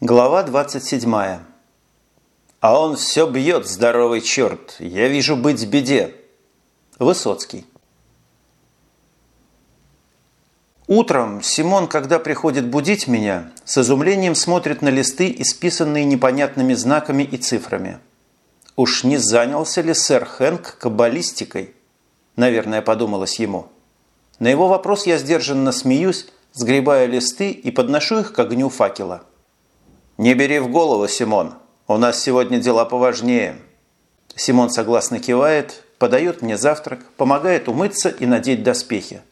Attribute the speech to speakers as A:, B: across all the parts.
A: Глава 27. «А он все бьет, здоровый черт! Я вижу быть в беде!» Высоцкий. Утром Симон, когда приходит будить меня, с изумлением смотрит на листы, исписанные непонятными знаками и цифрами. Уж не занялся ли сэр Хэнк каббалистикой? Наверное, подумалось ему. На его вопрос я сдержанно смеюсь, сгребая листы и подношу их к огню факела. «Не бери в голову, Симон. У нас сегодня дела поважнее». Симон согласно кивает, подает мне завтрак, помогает умыться и надеть доспехи.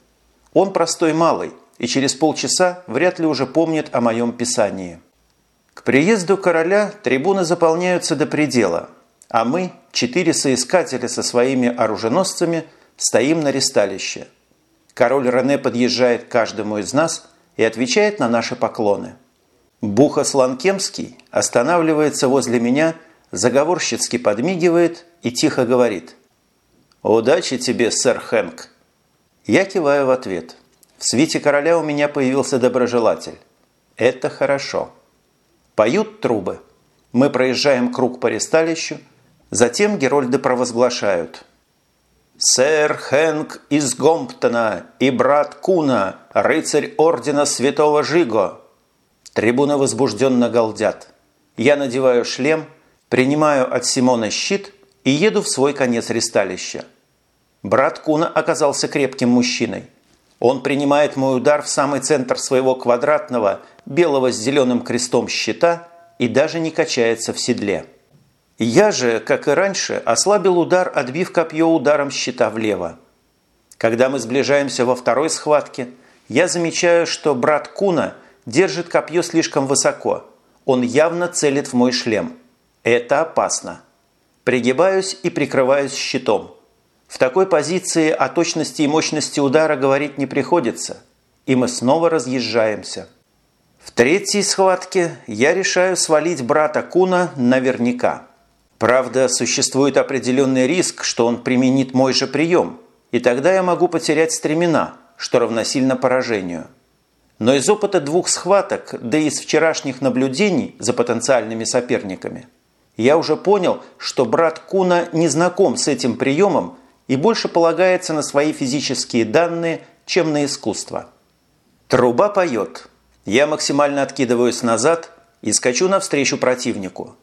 A: Он простой малый и через полчаса вряд ли уже помнит о моем писании. К приезду короля трибуны заполняются до предела, а мы, четыре соискателя со своими оруженосцами, стоим на ресталище. Король Рене подъезжает к каждому из нас и отвечает на наши поклоны – Бухас Ланкемский останавливается возле меня, заговорщицки подмигивает и тихо говорит. «Удачи тебе, сэр Хэнк!» Я киваю в ответ. В свете короля у меня появился доброжелатель. Это хорошо. Поют трубы. Мы проезжаем круг по ресталищу, затем герольды провозглашают. «Сэр Хэнк из Гомптона и брат Куна, рыцарь ордена святого Жиго!» Трибуны возбужденно галдят. Я надеваю шлем, принимаю от Симона щит и еду в свой конец ристалища. Брат Куна оказался крепким мужчиной. Он принимает мой удар в самый центр своего квадратного, белого с зеленым крестом щита и даже не качается в седле. Я же, как и раньше, ослабил удар, отбив копье ударом щита влево. Когда мы сближаемся во второй схватке, я замечаю, что брат Куна – держит копье слишком высоко. Он явно целит в мой шлем. Это опасно. Пригибаюсь и прикрываюсь щитом. В такой позиции о точности и мощности удара говорить не приходится. И мы снова разъезжаемся. В третьей схватке я решаю свалить брата Куна наверняка. Правда, существует определенный риск, что он применит мой же прием, и тогда я могу потерять стремена, что равносильно поражению. Но из опыта двух схваток, да и из вчерашних наблюдений за потенциальными соперниками, я уже понял, что брат Куна не знаком с этим приемом и больше полагается на свои физические данные, чем на искусство. Труба поет. Я максимально откидываюсь назад и скачу навстречу противнику.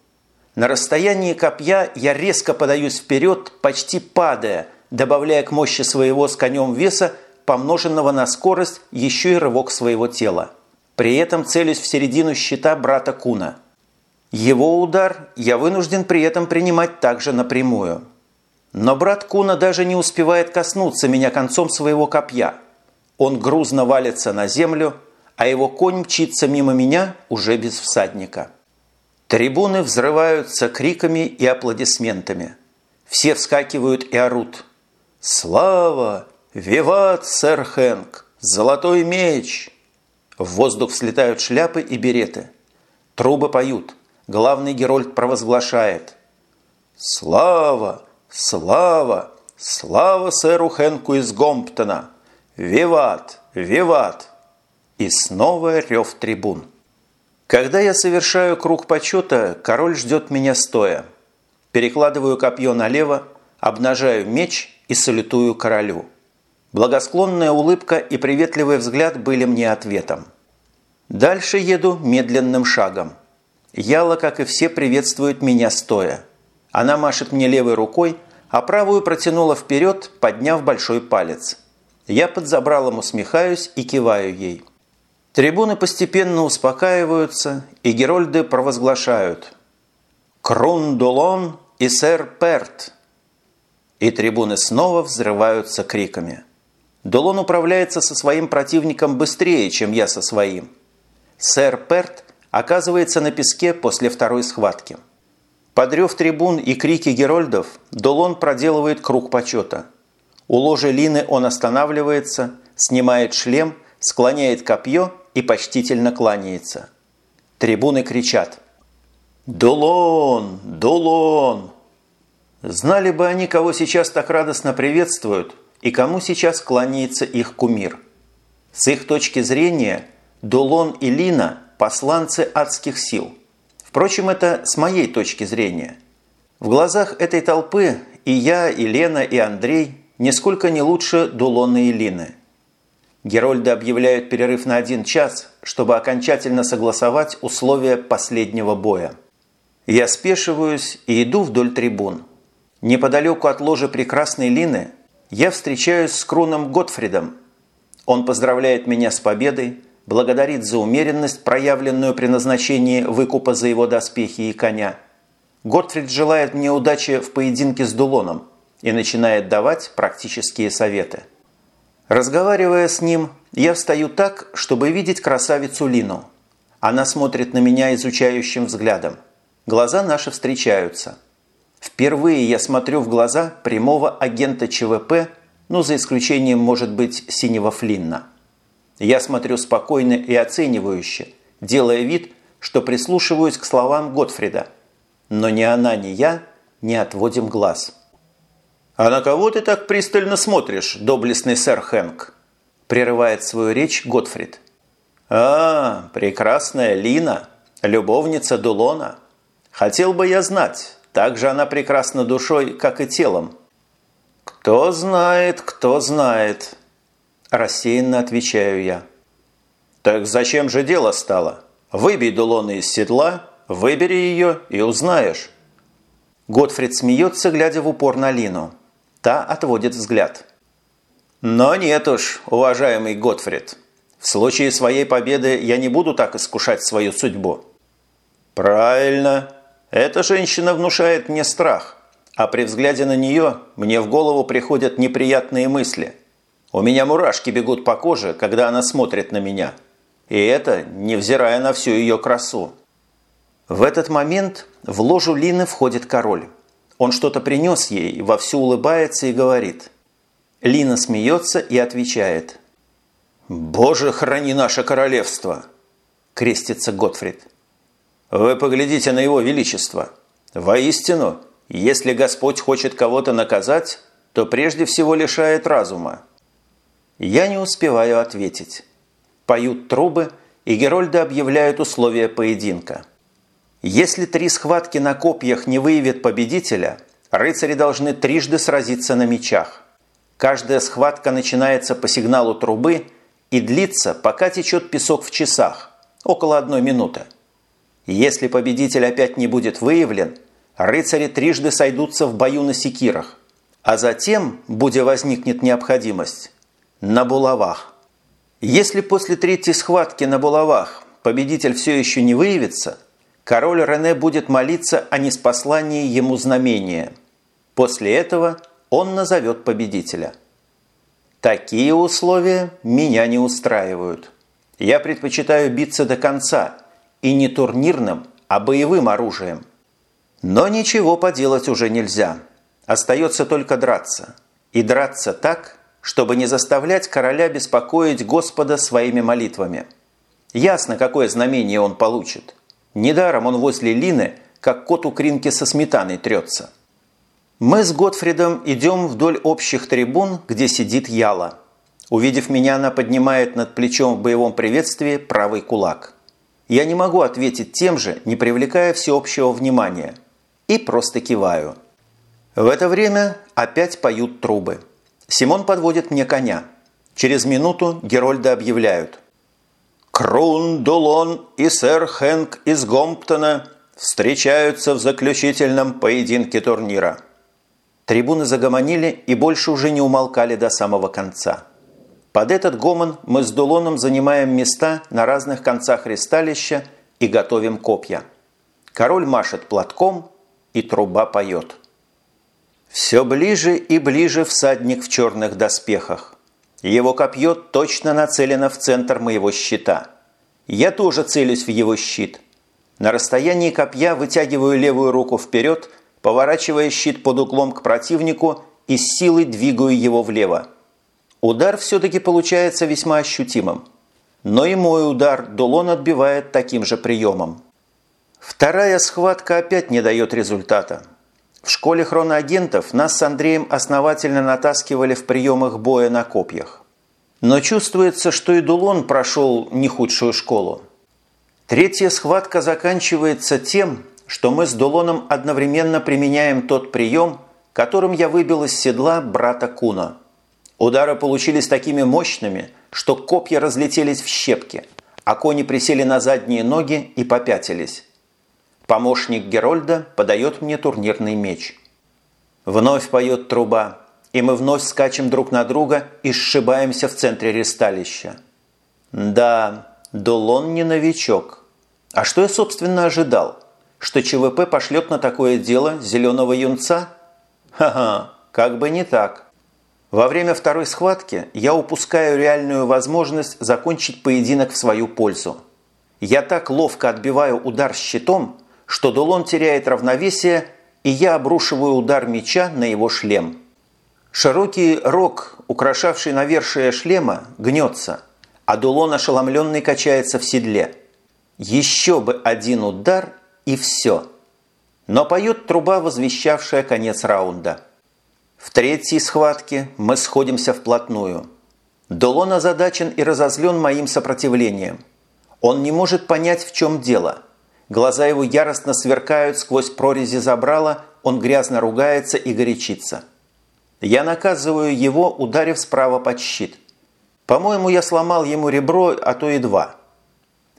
A: На расстоянии копья я резко подаюсь вперед, почти падая, добавляя к мощи своего с конем веса помноженного на скорость еще и рывок своего тела. При этом целюсь в середину щита брата Куна. Его удар я вынужден при этом принимать также напрямую. Но брат Куна даже не успевает коснуться меня концом своего копья. Он грузно валится на землю, а его конь мчится мимо меня уже без всадника. Трибуны взрываются криками и аплодисментами. Все вскакивают и орут. «Слава! «Виват, сэр Хэнк! Золотой меч!» В воздух слетают шляпы и береты. Трубы поют. Главный Герольд провозглашает. «Слава! Слава! Слава сэру Хэнку из Гомптона! Виват! Виват!» И снова рев трибун. Когда я совершаю круг почета, король ждет меня стоя. Перекладываю копье налево, обнажаю меч и салютую королю. Благосклонная улыбка и приветливый взгляд были мне ответом. Дальше еду медленным шагом. Яла, как и все, приветствует меня стоя. Она машет мне левой рукой, а правую протянула вперед, подняв большой палец. Я под забралом усмехаюсь и киваю ей. Трибуны постепенно успокаиваются, и герольды провозглашают «Крундулон и сэр Перт!» И трибуны снова взрываются криками. Долон управляется со своим противником быстрее, чем я со своим. Сэр Перт оказывается на песке после второй схватки. Подрев трибун и крики герольдов, Долон проделывает круг почета. У ложи Лины он останавливается, снимает шлем, склоняет копье и почтительно кланяется. Трибуны кричат «Долон! Долон!» Знали бы они, кого сейчас так радостно приветствуют – и кому сейчас кланяется их кумир. С их точки зрения Долон и Лина посланцы адских сил. Впрочем, это с моей точки зрения. В глазах этой толпы и я, и Лена, и Андрей нисколько не лучше Дулоны и Лины. Герольды объявляют перерыв на один час, чтобы окончательно согласовать условия последнего боя. Я спешиваюсь и иду вдоль трибун. Неподалеку от ложи прекрасной Лины я встречаюсь с Круном Готфридом. Он поздравляет меня с победой, благодарит за умеренность, проявленную при назначении выкупа за его доспехи и коня. Готфрид желает мне удачи в поединке с Дулоном и начинает давать практические советы. Разговаривая с ним, я встаю так, чтобы видеть красавицу Лину. Она смотрит на меня изучающим взглядом. Глаза наши встречаются. Впервые я смотрю в глаза прямого агента ЧВП, ну, за исключением, может быть, синего Флинна. Я смотрю спокойно и оценивающе, делая вид, что прислушиваюсь к словам Готфрида. Но ни она, ни я не отводим глаз. «А на кого ты так пристально смотришь, доблестный сэр Хэнк?» Прерывает свою речь Готфрид. «А, прекрасная Лина, любовница Дулона. Хотел бы я знать, так же она прекрасна душой, как и телом». «Кто знает, кто знает», – рассеянно отвечаю я. «Так зачем же дело стало? Выбей Дулона из седла, выбери ее и узнаешь». Готфрид смеется, глядя в упор на Лину. Та отводит взгляд. Но нет уж, уважаемый Готфрид. В случае своей победы я не буду так искушать свою судьбу. Правильно. Эта женщина внушает мне страх. А при взгляде на нее мне в голову приходят неприятные мысли. У меня мурашки бегут по коже, когда она смотрит на меня. И это невзирая на всю ее красу. В этот момент в ложу Лины входит король. Он что-то принес ей, вовсю улыбается и говорит. Лина смеется и отвечает. «Боже, храни наше королевство!» – крестится Готфрид. «Вы поглядите на его величество. Воистину, если Господь хочет кого-то наказать, то прежде всего лишает разума». Я не успеваю ответить. Поют трубы, и Герольды объявляют условия поединка – если три схватки на копьях не выявят победителя, рыцари должны трижды сразиться на мечах. Каждая схватка начинается по сигналу трубы и длится, пока течет песок в часах, около одной минуты. Если победитель опять не будет выявлен, рыцари трижды сойдутся в бою на секирах, а затем, будя возникнет необходимость, на булавах. Если после третьей схватки на булавах победитель все еще не выявится – король Рене будет молиться о неспослании ему знамения. После этого он назовет победителя. Такие условия меня не устраивают. Я предпочитаю биться до конца, и не турнирным, а боевым оружием. Но ничего поделать уже нельзя. Остается только драться. И драться так, чтобы не заставлять короля беспокоить Господа своими молитвами. Ясно, какое знамение он получит – Недаром он возле Лины, как кот у кринки со сметаной трется. Мы с Готфридом идем вдоль общих трибун, где сидит Яла. Увидев меня, она поднимает над плечом в боевом приветствии правый кулак. Я не могу ответить тем же, не привлекая всеобщего внимания. И просто киваю. В это время опять поют трубы. Симон подводит мне коня. Через минуту Герольды объявляют. Крун, Дулон и сэр Хэнк из Гомптона встречаются в заключительном поединке турнира. Трибуны загомонили и больше уже не умолкали до самого конца. Под этот гомон мы с Дулоном занимаем места на разных концах ристалища и готовим копья. Король машет платком, и труба поет. Все ближе и ближе всадник в черных доспехах. Его копье точно нацелено в центр моего щита. Я тоже целюсь в его щит. На расстоянии копья вытягиваю левую руку вперед, поворачивая щит под углом к противнику и с силой двигаю его влево. Удар все-таки получается весьма ощутимым. Но и мой удар Дулон отбивает таким же приемом. Вторая схватка опять не дает результата. В школе хроноагентов нас с Андреем основательно натаскивали в приемах боя на копьях. Но чувствуется, что и Дулон прошел не худшую школу. Третья схватка заканчивается тем, что мы с Дулоном одновременно применяем тот прием, которым я выбил из седла брата Куна. Удары получились такими мощными, что копья разлетелись в щепки, а кони присели на задние ноги и попятились. Помощник Герольда подает мне турнирный меч. Вновь поет труба, и мы вновь скачем друг на друга и сшибаемся в центре ресталища. Да, Дулон не новичок. А что я, собственно, ожидал? Что ЧВП пошлет на такое дело зеленого юнца? Ха-ха, как бы не так. Во время второй схватки я упускаю реальную возможность закончить поединок в свою пользу. Я так ловко отбиваю удар щитом, что Дулон теряет равновесие, и я обрушиваю удар меча на его шлем. Широкий рог, украшавший навершие шлема, гнется, а Дулон ошеломленный качается в седле. Еще бы один удар, и все. Но поет труба, возвещавшая конец раунда. В третьей схватке мы сходимся вплотную. Долон озадачен и разозлен моим сопротивлением. Он не может понять, в чем дело. Глаза его яростно сверкают сквозь прорези забрала, он грязно ругается и горячится. Я наказываю его, ударив справа под щит. По-моему, я сломал ему ребро, а то и два.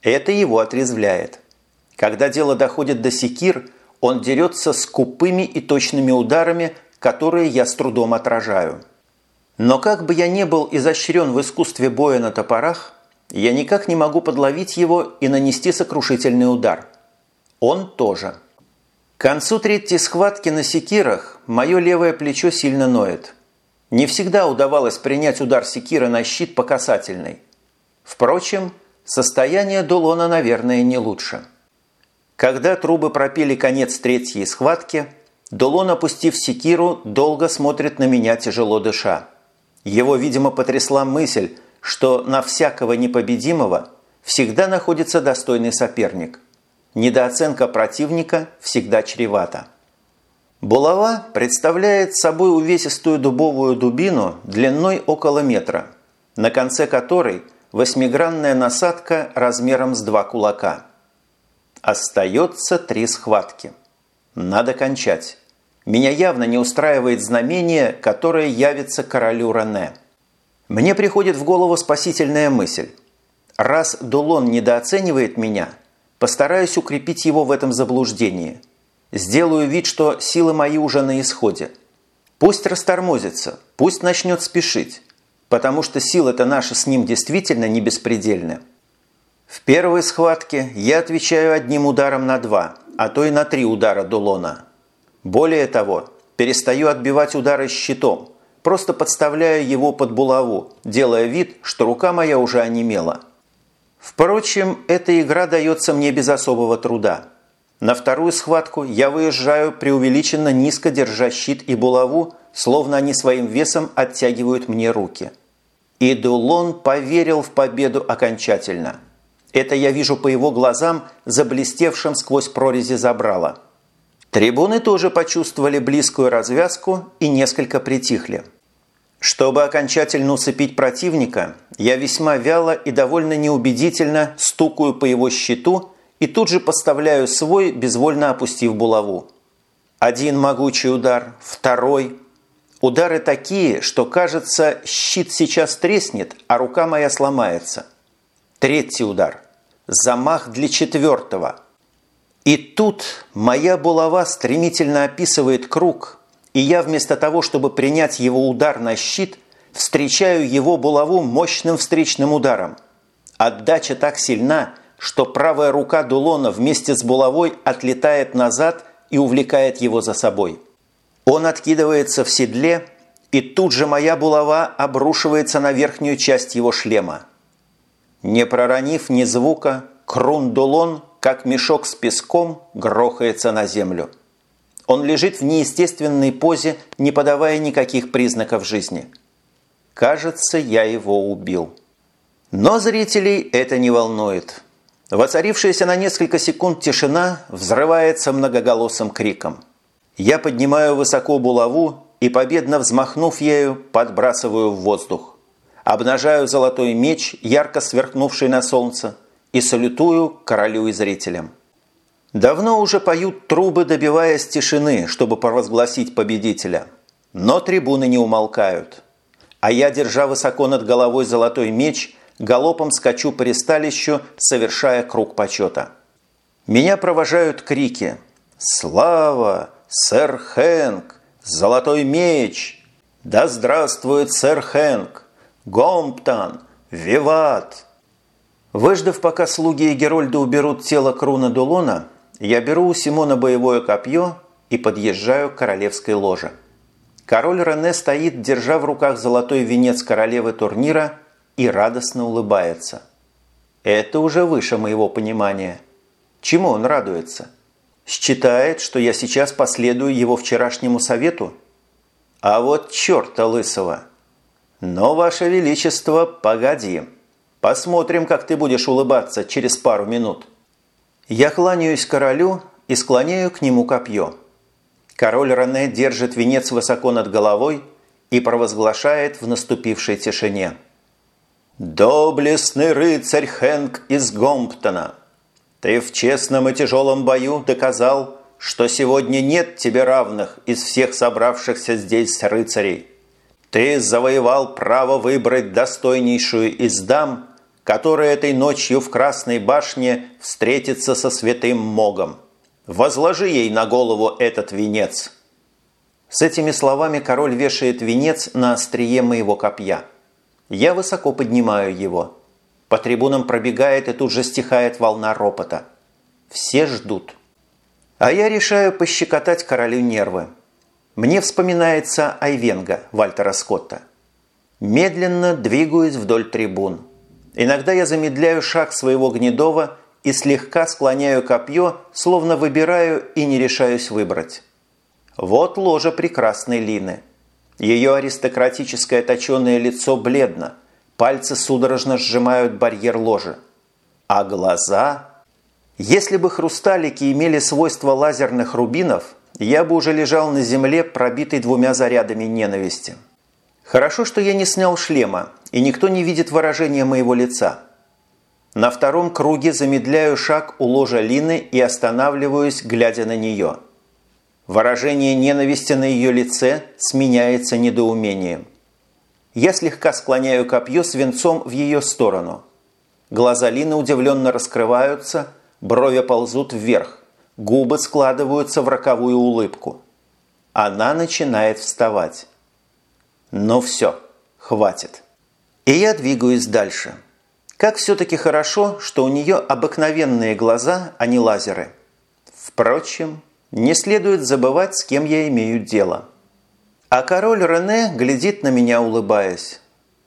A: Это его отрезвляет. Когда дело доходит до секир, он дерется скупыми и точными ударами, которые я с трудом отражаю. Но как бы я не был изощрен в искусстве боя на топорах, я никак не могу подловить его и нанести сокрушительный удар. Он тоже. К концу третьей схватки на секирах мое левое плечо сильно ноет. Не всегда удавалось принять удар секира на щит по касательной. Впрочем, состояние Дулона, наверное, не лучше. Когда трубы пропили конец третьей схватки – Долон, опустив секиру, долго смотрит на меня, тяжело дыша. Его, видимо, потрясла мысль, что на всякого непобедимого всегда находится достойный соперник. Недооценка противника всегда чревата. Булава представляет собой увесистую дубовую дубину длиной около метра, на конце которой восьмигранная насадка размером с два кулака. Остается три схватки. Надо кончать. Меня явно не устраивает знамение, которое явится королю Рене. Мне приходит в голову спасительная мысль. Раз Дулон недооценивает меня, постараюсь укрепить его в этом заблуждении. Сделаю вид, что силы мои уже на исходе. Пусть растормозится, пусть начнет спешить, потому что силы-то наши с ним действительно не беспредельны. В первой схватке я отвечаю одним ударом на два, а то и на три удара Дулона – более того, перестаю отбивать удары щитом, просто подставляю его под булаву, делая вид, что рука моя уже онемела. Впрочем, эта игра дается мне без особого труда. На вторую схватку я выезжаю преувеличенно низко, держа щит и булаву, словно они своим весом оттягивают мне руки. И Дулон поверил в победу окончательно. Это я вижу по его глазам, заблестевшим сквозь прорези забрала. Трибуны тоже почувствовали близкую развязку и несколько притихли. Чтобы окончательно усыпить противника, я весьма вяло и довольно неубедительно стукаю по его щиту и тут же поставляю свой, безвольно опустив булаву. Один могучий удар, второй. Удары такие, что, кажется, щит сейчас треснет, а рука моя сломается. Третий удар. Замах для четвертого – и тут моя булава стремительно описывает круг, и я вместо того, чтобы принять его удар на щит, встречаю его булаву мощным встречным ударом. Отдача так сильна, что правая рука Дулона вместе с булавой отлетает назад и увлекает его за собой. Он откидывается в седле, и тут же моя булава обрушивается на верхнюю часть его шлема. Не проронив ни звука, Крун Дулон как мешок с песком грохается на землю. Он лежит в неестественной позе, не подавая никаких признаков жизни. Кажется, я его убил. Но зрителей это не волнует. Воцарившаяся на несколько секунд тишина взрывается многоголосым криком. Я поднимаю высоко булаву и, победно взмахнув ею, подбрасываю в воздух. Обнажаю золотой меч, ярко сверкнувший на солнце, и салютую королю и зрителям. Давно уже поют трубы, добиваясь тишины, чтобы провозгласить победителя. Но трибуны не умолкают. А я, держа высоко над головой золотой меч, галопом скачу по ресталищу, совершая круг почета. Меня провожают крики «Слава! Сэр Хэнк! Золотой меч! Да здравствует сэр Хэнк! Гомптон! Виват!» Выждав, пока слуги и Герольда уберут тело Круна Дулона, я беру у Симона боевое копье и подъезжаю к королевской ложе. Король Рене стоит, держа в руках золотой венец королевы турнира и радостно улыбается. Это уже выше моего понимания. Чему он радуется? Считает, что я сейчас последую его вчерашнему совету? А вот черта лысого! Но, Ваше Величество, погоди. Посмотрим, как ты будешь улыбаться через пару минут. Я кланяюсь королю и склоняю к нему копье. Король Рене держит венец высоко над головой и провозглашает в наступившей тишине. «Доблестный рыцарь Хэнк из Гомптона, ты в честном и тяжелом бою доказал, что сегодня нет тебе равных из всех собравшихся здесь рыцарей. Ты завоевал право выбрать достойнейшую из дам который этой ночью в Красной башне встретится со святым Могом. Возложи ей на голову этот венец». С этими словами король вешает венец на острие моего копья. Я высоко поднимаю его. По трибунам пробегает и тут же стихает волна ропота. Все ждут. А я решаю пощекотать королю нервы. Мне вспоминается Айвенга Вальтера Скотта. Медленно двигаюсь вдоль трибун. Иногда я замедляю шаг своего гнедова и слегка склоняю копье, словно выбираю и не решаюсь выбрать. Вот ложа прекрасной Лины. Ее аристократическое точеное лицо бледно, пальцы судорожно сжимают барьер ложи. А глаза... Если бы хрусталики имели свойства лазерных рубинов, я бы уже лежал на земле, пробитый двумя зарядами ненависти. Хорошо, что я не снял шлема, и никто не видит выражения моего лица. На втором круге замедляю шаг у ложа Лины и останавливаюсь, глядя на нее. Выражение ненависти на ее лице сменяется недоумением. Я слегка склоняю копье с венцом в ее сторону. Глаза Лины удивленно раскрываются, брови ползут вверх, губы складываются в роковую улыбку. Она начинает вставать. Но все, хватит. И я двигаюсь дальше. Как все-таки хорошо, что у нее обыкновенные глаза, а не лазеры. Впрочем, не следует забывать, с кем я имею дело. А король Рене глядит на меня, улыбаясь.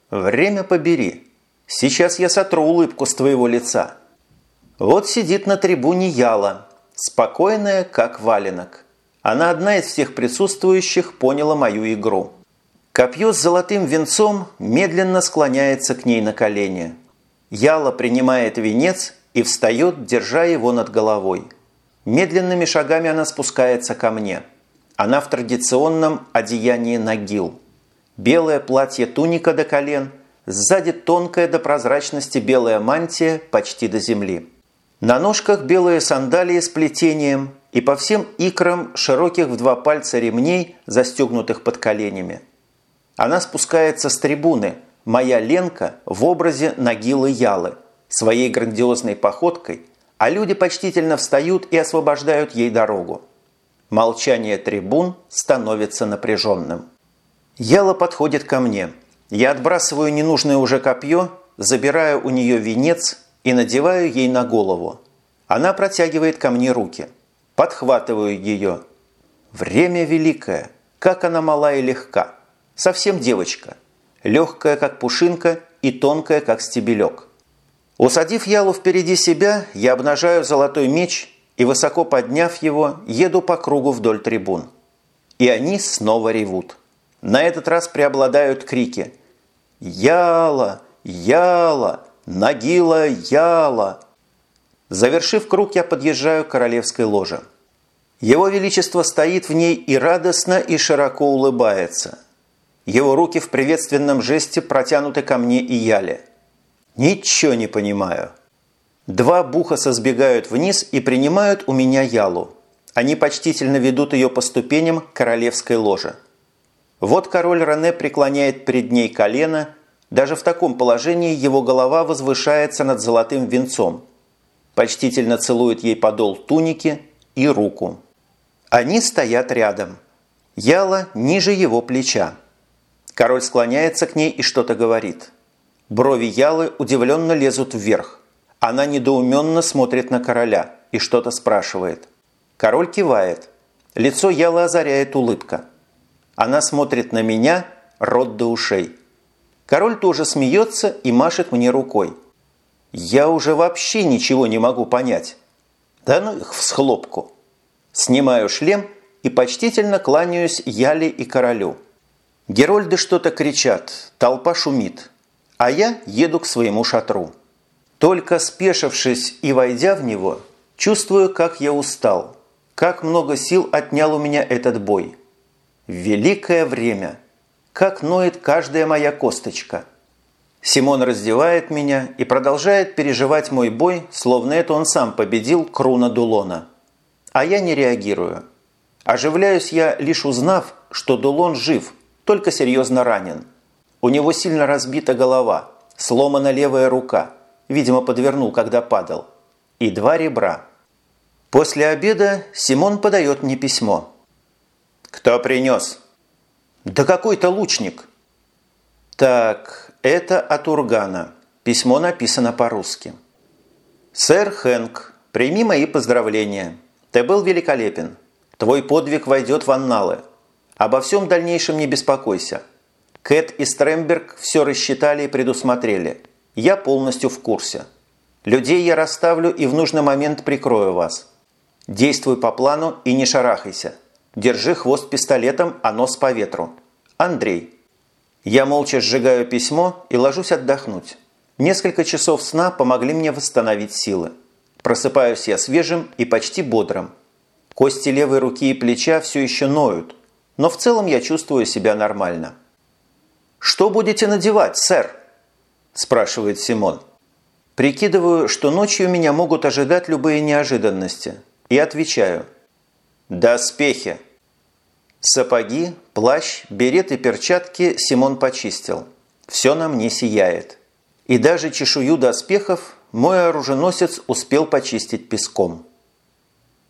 A: «Время побери. Сейчас я сотру улыбку с твоего лица». Вот сидит на трибуне Яла, спокойная, как валенок. Она одна из всех присутствующих поняла мою игру. Копье с золотым венцом медленно склоняется к ней на колени. Яла принимает венец и встает, держа его над головой. Медленными шагами она спускается ко мне. Она в традиционном одеянии нагил. Белое платье-туника до колен, сзади тонкая до прозрачности белая мантия почти до земли. На ножках белые сандалии с плетением и по всем икрам широких в два пальца ремней, застегнутых под коленями – она спускается с трибуны, моя Ленка в образе Нагилы Ялы, своей грандиозной походкой, а люди почтительно встают и освобождают ей дорогу. Молчание трибун становится напряженным. Яла подходит ко мне. Я отбрасываю ненужное уже копье, забираю у нее венец и надеваю ей на голову. Она протягивает ко мне руки. Подхватываю ее. Время великое. Как она мала и легка. Совсем девочка. Легкая, как пушинка, и тонкая, как стебелек. Усадив Ялу впереди себя, я обнажаю золотой меч и, высоко подняв его, еду по кругу вдоль трибун. И они снова ревут. На этот раз преобладают крики «Яла! Яла! Нагила! Яла!» Завершив круг, я подъезжаю к королевской ложе. Его Величество стоит в ней и радостно и широко улыбается – его руки в приветственном жесте протянуты ко мне и Яле. Ничего не понимаю. Два бухаса сбегают вниз и принимают у меня ялу. Они почтительно ведут ее по ступеням королевской ложи. Вот король Рене преклоняет перед ней колено, даже в таком положении его голова возвышается над золотым венцом. Почтительно целует ей подол туники и руку. Они стоят рядом. Яла ниже его плеча. Король склоняется к ней и что-то говорит. Брови Ялы удивленно лезут вверх. Она недоуменно смотрит на короля и что-то спрашивает. Король кивает. Лицо Ялы озаряет улыбка. Она смотрит на меня, рот до ушей. Король тоже смеется и машет мне рукой. Я уже вообще ничего не могу понять. Да ну их в схлопку. Снимаю шлем и почтительно кланяюсь Яле и королю. Герольды что-то кричат, толпа шумит, а я еду к своему шатру. Только спешившись и войдя в него, чувствую, как я устал, как много сил отнял у меня этот бой. Великое время, как ноет каждая моя косточка. Симон раздевает меня и продолжает переживать мой бой, словно это он сам победил Круна Дулона. А я не реагирую. Оживляюсь я, лишь узнав, что Дулон жив – только серьезно ранен. У него сильно разбита голова, сломана левая рука, видимо, подвернул, когда падал, и два ребра. После обеда Симон подает мне письмо. «Кто принес?» «Да какой-то лучник». «Так, это от Ургана. Письмо написано по-русски». «Сэр Хэнк, прими мои поздравления. Ты был великолепен. Твой подвиг войдет в анналы. Обо всем дальнейшем не беспокойся. Кэт и Стремберг все рассчитали и предусмотрели. Я полностью в курсе. Людей я расставлю и в нужный момент прикрою вас. Действуй по плану и не шарахайся. Держи хвост пистолетом, а нос по ветру. Андрей. Я молча сжигаю письмо и ложусь отдохнуть. Несколько часов сна помогли мне восстановить силы. Просыпаюсь я свежим и почти бодрым. Кости левой руки и плеча все еще ноют, но в целом я чувствую себя нормально. «Что будете надевать, сэр?» – спрашивает Симон. Прикидываю, что ночью меня могут ожидать любые неожиданности, и отвечаю «Доспехи». Сапоги, плащ, берет и перчатки Симон почистил. Все на мне сияет. И даже чешую доспехов мой оруженосец успел почистить песком.